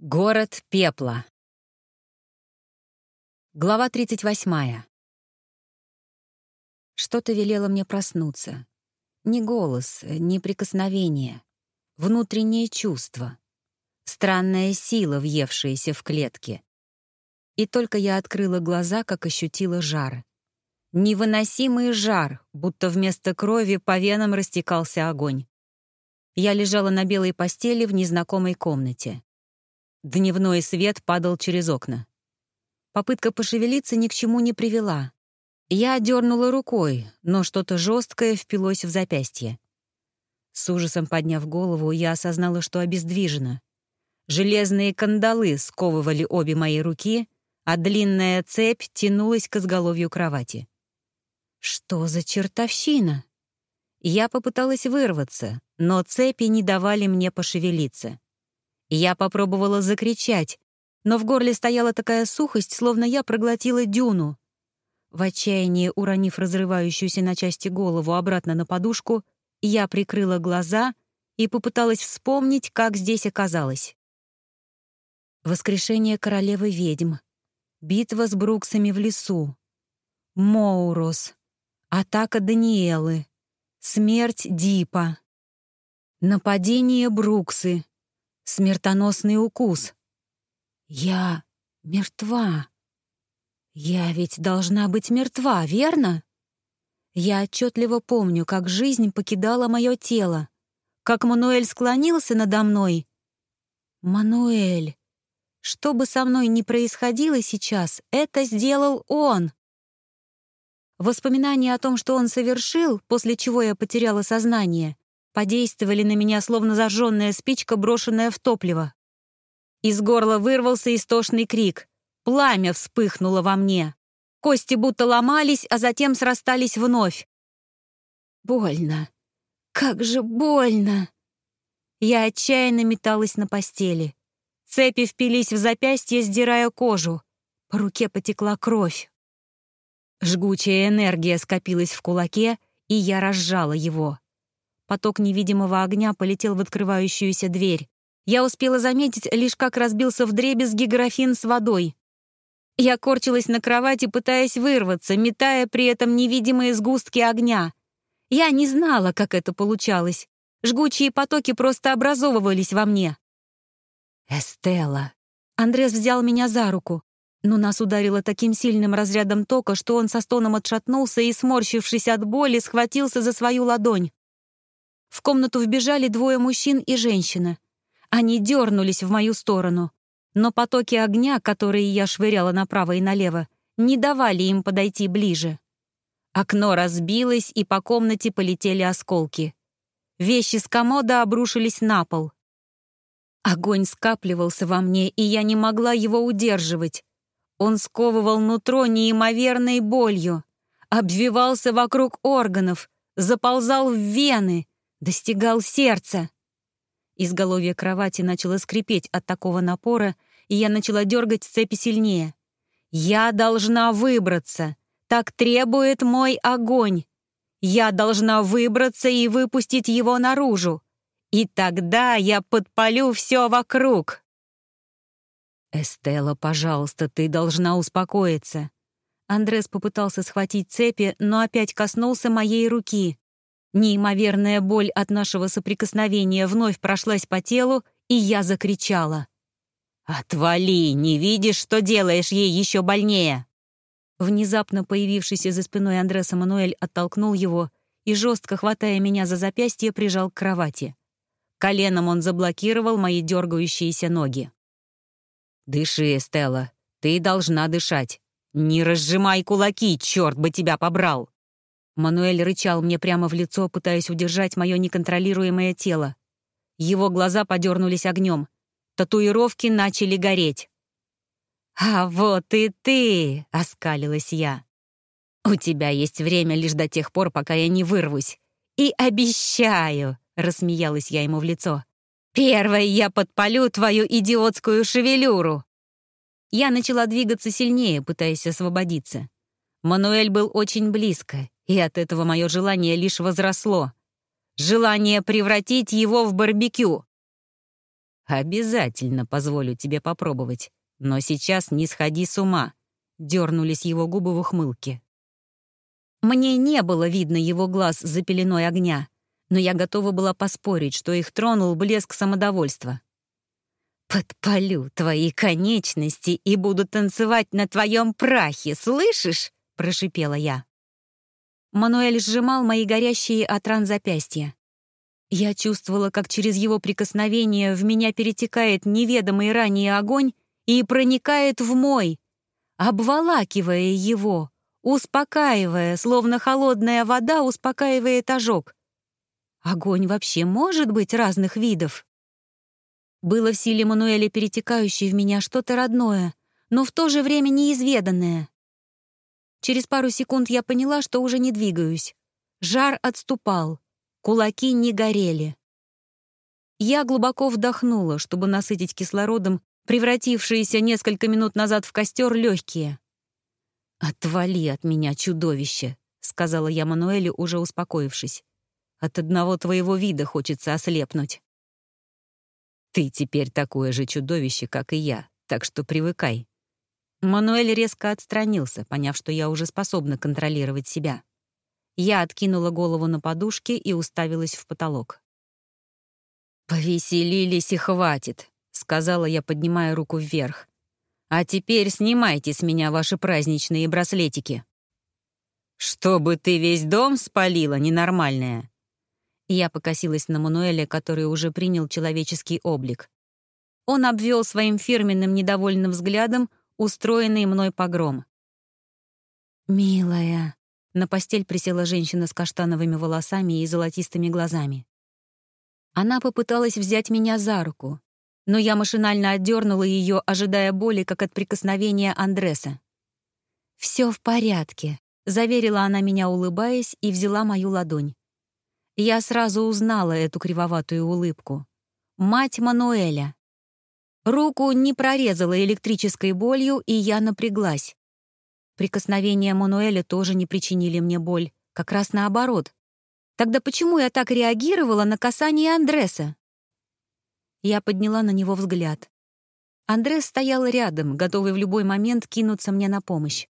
Город пепла. Глава 38. Что-то велело мне проснуться. Ни голос, ни прикосновение. Внутреннее чувство. Странная сила, въевшаяся в клетки. И только я открыла глаза, как ощутила жар. Невыносимый жар, будто вместо крови по венам растекался огонь. Я лежала на белой постели в незнакомой комнате. Дневной свет падал через окна. Попытка пошевелиться ни к чему не привела. Я дернула рукой, но что-то жесткое впилось в запястье. С ужасом подняв голову, я осознала, что обездвижена. Железные кандалы сковывали обе мои руки, а длинная цепь тянулась к изголовью кровати. Что за чертовщина? Я попыталась вырваться, но цепи не давали мне пошевелиться. Я попробовала закричать, но в горле стояла такая сухость, словно я проглотила дюну. В отчаянии, уронив разрывающуюся на части голову обратно на подушку, я прикрыла глаза и попыталась вспомнить, как здесь оказалось. Воскрешение королевы ведьм. Битва с Бруксами в лесу. Моурос. Атака Даниэлы. Смерть Дипа. Нападение Бруксы. Смертоносный укус. Я мертва. Я ведь должна быть мертва, верно? Я отчетливо помню, как жизнь покидала мое тело, как Мануэль склонился надо мной. Мануэль, что бы со мной ни происходило сейчас, это сделал он. Воспоминания о том, что он совершил, после чего я потеряла сознание, подействовали на меня, словно зажженная спичка, брошенная в топливо. Из горла вырвался истошный крик. Пламя вспыхнуло во мне. Кости будто ломались, а затем срастались вновь. Больно. Как же больно. Я отчаянно металась на постели. Цепи впились в запястье, сдирая кожу. По руке потекла кровь. Жгучая энергия скопилась в кулаке, и я разжала его. Поток невидимого огня полетел в открывающуюся дверь. Я успела заметить лишь, как разбился вдребезги графин с водой. Я корчилась на кровати, пытаясь вырваться, метая при этом невидимые сгустки огня. Я не знала, как это получалось. Жгучие потоки просто образовывались во мне. «Эстелла!» Андрес взял меня за руку, но нас ударило таким сильным разрядом тока, что он со стоном отшатнулся и, сморщившись от боли, схватился за свою ладонь. В комнату вбежали двое мужчин и женщина. Они дернулись в мою сторону. Но потоки огня, которые я швыряла направо и налево, не давали им подойти ближе. Окно разбилось, и по комнате полетели осколки. Вещи с комода обрушились на пол. Огонь скапливался во мне, и я не могла его удерживать. Он сковывал нутро неимоверной болью, обвивался вокруг органов, заползал в вены, достигал сердца. Изголовье кровати начало скрипеть от такого напора, и я начала дергать цепи сильнее. «Я должна выбраться! Так требует мой огонь! Я должна выбраться и выпустить его наружу! И тогда я подпалю все вокруг!» «Эстелла, пожалуйста, ты должна успокоиться!» Андрес попытался схватить цепи, но опять коснулся моей руки. Неимоверная боль от нашего соприкосновения вновь прошлась по телу, и я закричала. «Отвали! Не видишь, что делаешь ей еще больнее!» Внезапно появившийся за спиной Андреса Мануэль оттолкнул его и, жестко хватая меня за запястье, прижал к кровати. Коленом он заблокировал мои дергающиеся ноги. «Дыши, Эстелла, ты должна дышать. Не разжимай кулаки, черт бы тебя побрал!» Мануэль рычал мне прямо в лицо, пытаясь удержать мое неконтролируемое тело. Его глаза подернулись огнем. Татуировки начали гореть. «А вот и ты!» — оскалилась я. «У тебя есть время лишь до тех пор, пока я не вырвусь. И обещаю!» — рассмеялась я ему в лицо. «Первой я подпалю твою идиотскую шевелюру!» Я начала двигаться сильнее, пытаясь освободиться. Мануэль был очень близко, и от этого мое желание лишь возросло. Желание превратить его в барбекю. «Обязательно позволю тебе попробовать, но сейчас не сходи с ума», — дернулись его губы в ухмылке. Мне не было видно его глаз за пеленой огня, но я готова была поспорить, что их тронул блеск самодовольства. «Подпалю твои конечности и буду танцевать на твоем прахе, слышишь?» — прошипела я. Мануэль сжимал мои горящие от ран запястья. Я чувствовала, как через его прикосновение в меня перетекает неведомый ранее огонь и проникает в мой, обволакивая его, успокаивая, словно холодная вода успокаивает ожог. Огонь вообще может быть разных видов. Было в силе Мануэля перетекающее в меня что-то родное, но в то же время неизведанное. Через пару секунд я поняла, что уже не двигаюсь. Жар отступал, кулаки не горели. Я глубоко вдохнула, чтобы насытить кислородом превратившиеся несколько минут назад в костер легкие. «Отвали от меня, чудовище!» — сказала я Мануэлю, уже успокоившись. «От одного твоего вида хочется ослепнуть». «Ты теперь такое же чудовище, как и я, так что привыкай». Мануэль резко отстранился, поняв, что я уже способна контролировать себя. Я откинула голову на подушке и уставилась в потолок. «Повеселились и хватит», — сказала я, поднимая руку вверх. А теперь снимайте с меня ваши праздничные браслетики. Чтобы ты весь дом спалила, ненормальная. Я покосилась на Мануэля, который уже принял человеческий облик. Он обвел своим фирменным недовольным взглядом устроенный мной погром. «Милая», — на постель присела женщина с каштановыми волосами и золотистыми глазами. Она попыталась взять меня за руку, но я машинально отдернула ее, ожидая боли, как от прикосновения Андреса. «Все в порядке», — заверила она меня, улыбаясь, и взяла мою ладонь. Я сразу узнала эту кривоватую улыбку. Мать Мануэля. Руку не прорезала электрической болью, и я напряглась. Прикосновения Мануэля тоже не причинили мне боль, как раз наоборот. Тогда почему я так реагировала на касание Андреса? Я подняла на него взгляд. Андрес стоял рядом, готовый в любой момент кинуться мне на помощь.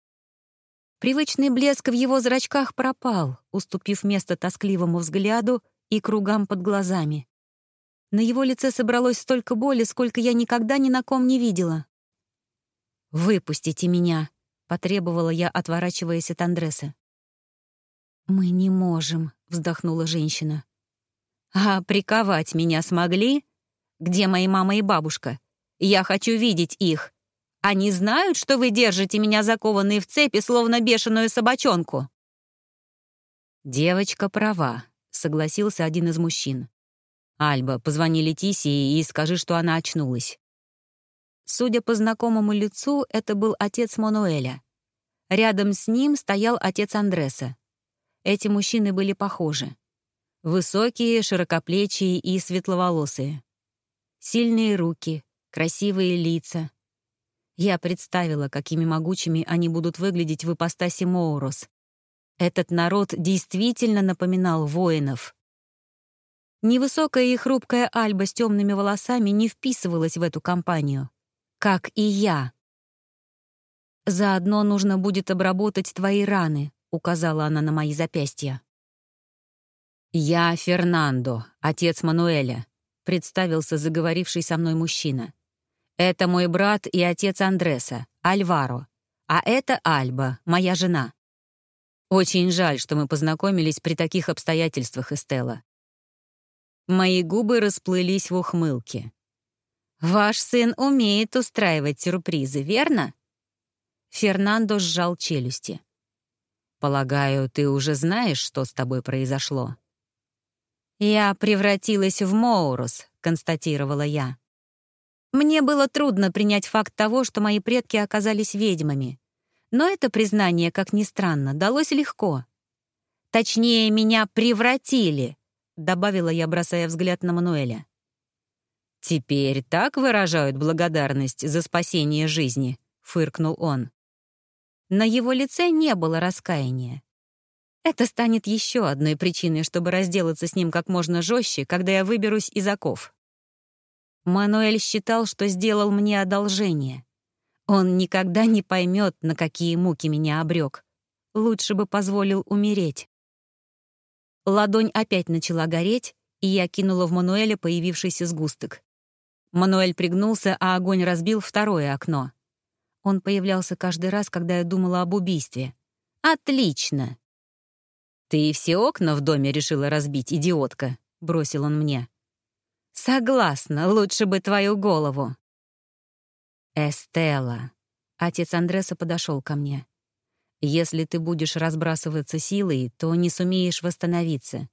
Привычный блеск в его зрачках пропал, уступив место тоскливому взгляду и кругам под глазами. На его лице собралось столько боли, сколько я никогда ни на ком не видела. «Выпустите меня», — потребовала я, отворачиваясь от Андреса. «Мы не можем», — вздохнула женщина. «А приковать меня смогли?» Где мои мама и бабушка? Я хочу видеть их. Они знают, что вы держите меня закованной в цепи, словно бешеную собачонку?» «Девочка права», — согласился один из мужчин. «Альба, позвони Летисии и скажи, что она очнулась». Судя по знакомому лицу, это был отец Мануэля. Рядом с ним стоял отец Андреса. Эти мужчины были похожи. Высокие, широкоплечие и светловолосые. Сильные руки, красивые лица. Я представила, какими могучими они будут выглядеть в ипостаси Моурос. Этот народ действительно напоминал воинов. Невысокая и хрупкая Альба с темными волосами не вписывалась в эту компанию. Как и я. «Заодно нужно будет обработать твои раны», — указала она на мои запястья. «Я Фернандо, отец Мануэля представился заговоривший со мной мужчина. «Это мой брат и отец Андреса, Альваро. А это Альба, моя жена. Очень жаль, что мы познакомились при таких обстоятельствах, Эстелла». Мои губы расплылись в ухмылке. «Ваш сын умеет устраивать сюрпризы, верно?» Фернандо сжал челюсти. «Полагаю, ты уже знаешь, что с тобой произошло?» «Я превратилась в Моурус», — констатировала я. Мне было трудно принять факт того, что мои предки оказались ведьмами. Но это признание, как ни странно, далось легко. «Точнее, меня превратили», — добавила я, бросая взгляд на Мануэля. «Теперь так выражают благодарность за спасение жизни», — фыркнул он. На его лице не было раскаяния. Это станет еще одной причиной, чтобы разделаться с ним как можно жестче, когда я выберусь из оков. Мануэль считал, что сделал мне одолжение. Он никогда не поймет, на какие муки меня обрек. Лучше бы позволил умереть. Ладонь опять начала гореть, и я кинула в Мануэля появившийся сгусток. Мануэль пригнулся, а огонь разбил второе окно. Он появлялся каждый раз, когда я думала об убийстве. «Отлично!» «Ты все окна в доме решила разбить, идиотка», — бросил он мне. «Согласна, лучше бы твою голову». «Эстелла», — отец Андреса подошел ко мне. «Если ты будешь разбрасываться силой, то не сумеешь восстановиться.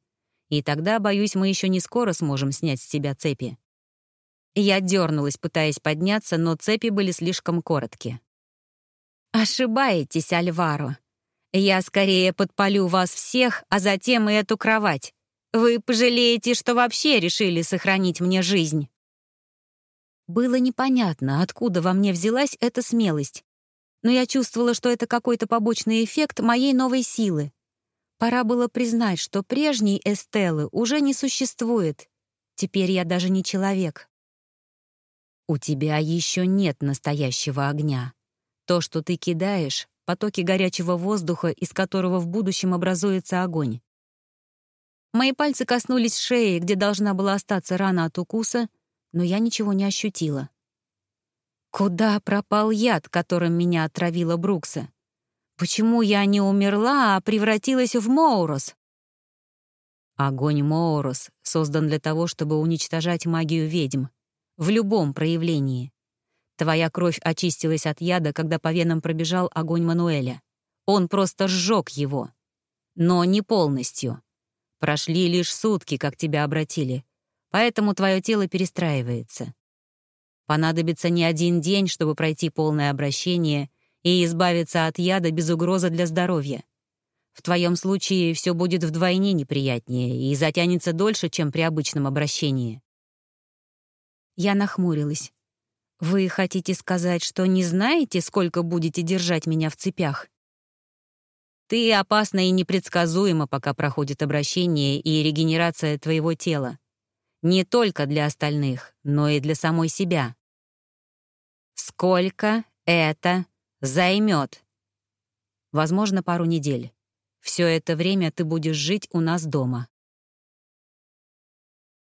И тогда, боюсь, мы еще не скоро сможем снять с тебя цепи». Я дернулась, пытаясь подняться, но цепи были слишком короткие. «Ошибаетесь, Альваро. Я скорее подпалю вас всех, а затем и эту кровать. Вы пожалеете, что вообще решили сохранить мне жизнь». Было непонятно, откуда во мне взялась эта смелость, но я чувствовала, что это какой-то побочный эффект моей новой силы. Пора было признать, что прежней Эстеллы уже не существует. Теперь я даже не человек. У тебя еще нет настоящего огня. То, что ты кидаешь, — потоки горячего воздуха, из которого в будущем образуется огонь. Мои пальцы коснулись шеи, где должна была остаться рана от укуса, но я ничего не ощутила. Куда пропал яд, которым меня отравила Брукса? Почему я не умерла, а превратилась в Моурос? Огонь Моурос создан для того, чтобы уничтожать магию ведьм в любом проявлении. Твоя кровь очистилась от яда, когда по венам пробежал огонь Мануэля. Он просто сжег его. Но не полностью. Прошли лишь сутки, как тебя обратили, поэтому твое тело перестраивается. Понадобится не один день, чтобы пройти полное обращение и избавиться от яда без угрозы для здоровья. В твоем случае все будет вдвойне неприятнее и затянется дольше, чем при обычном обращении. Я нахмурилась. «Вы хотите сказать, что не знаете, сколько будете держать меня в цепях?» «Ты опасна и непредсказуема, пока проходит обращение и регенерация твоего тела. Не только для остальных, но и для самой себя». «Сколько это займет?» «Возможно, пару недель. Все это время ты будешь жить у нас дома».